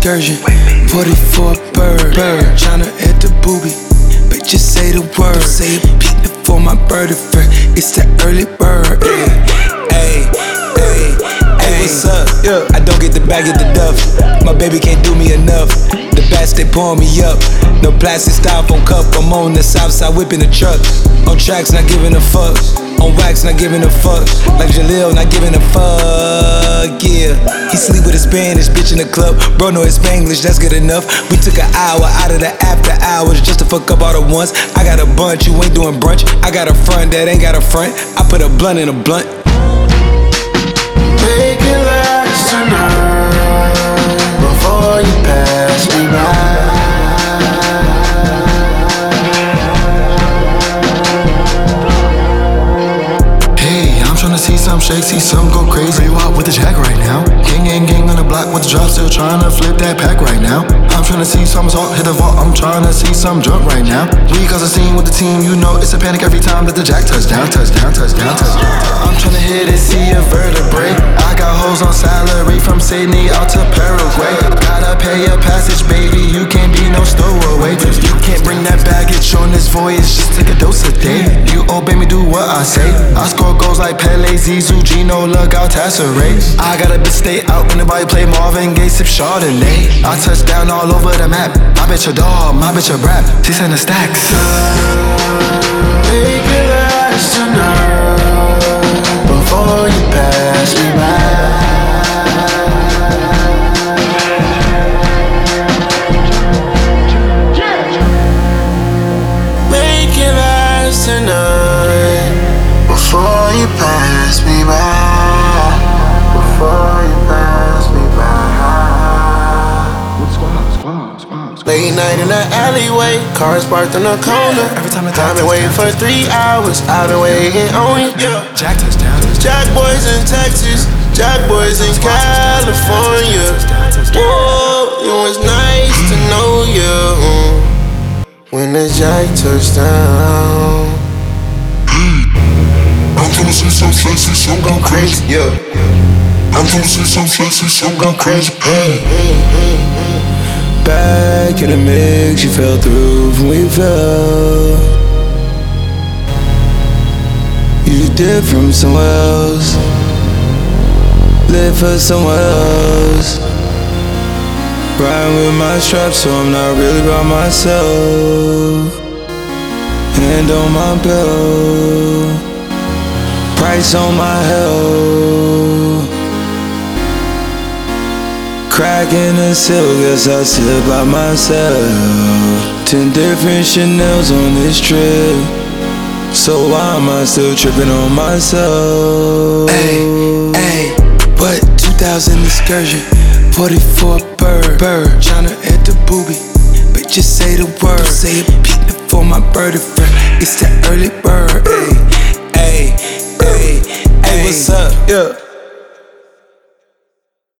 2000 excursion, 44 bird, bird, tryna hit the booby. Bitch, just say the word, say it peak before my bird first. It's the early bird, ayy, ayy, ayy, what's up? Yeah. I don't get the bag, get the duff. My baby can't do me enough. The bats, they pouring me up. No plastic styrofoam cup. I'm on the south side whipping the truck. On tracks, not giving a fuck. On wax, not giving a fuck. Like Jaleel, not giving a fuck. Spanish bitch in the club. Bro, no, his Spanglish, that's good enough. We took an hour out of the after hours just to fuck up all the ones. I got a bunch, you ain't doing brunch. I got a front that ain't got a front. I put a blunt in a blunt. See some shake, see some go crazy. Out with the jack right now? Gang, gang, gang on the block with the drop, still tryna flip that pack right now. I'm tryna see some assault, hit the vault. I'm tryna see some drunk right now. We cause a scene with the team, you know it's a panic every time that the jack touchdown, touchdown, touchdown, touchdown. I'm tryna hit and see a vertebrae. I got hoes on salary from Sydney out to Paraguay. What I say. I score goals like Pele, Zizou, Gino, look out. I got a bitch stay out when nobody play Marvin Gaye, sip Chardonnay. I touch down all over the map. My bitch a dog, my bitch a brat. She send the stacks. Late night in the alleyway, cars parked in the corner. Every time the I've been waiting for three hours. I've been waiting on you. Jack touchdown, touchdown. Jack boys in Texas, Jack boys in California. Whoa, it was nice to know you. When the Jack touched down. I'm gonna see some sexy, some go crazy. Yeah. I'm gonna see some sexy, some go crazy. Back in the mix, you fell through when we fell. You did from somewhere else. Live for someone else. Riding with my strap, so I'm not really by myself. Hand on my belt. Price on my health. Cracking the seal, guess I sit by myself. Ten different Chanels on this trip. So why am I still tripping on myself? Hey, hey, what 2000 excursion? 44 bird, bird, tryna hit the booby. But just say the word, say it peak before my bird first. It's the early bird, hey, hey, hey, hey, what's up? Yeah.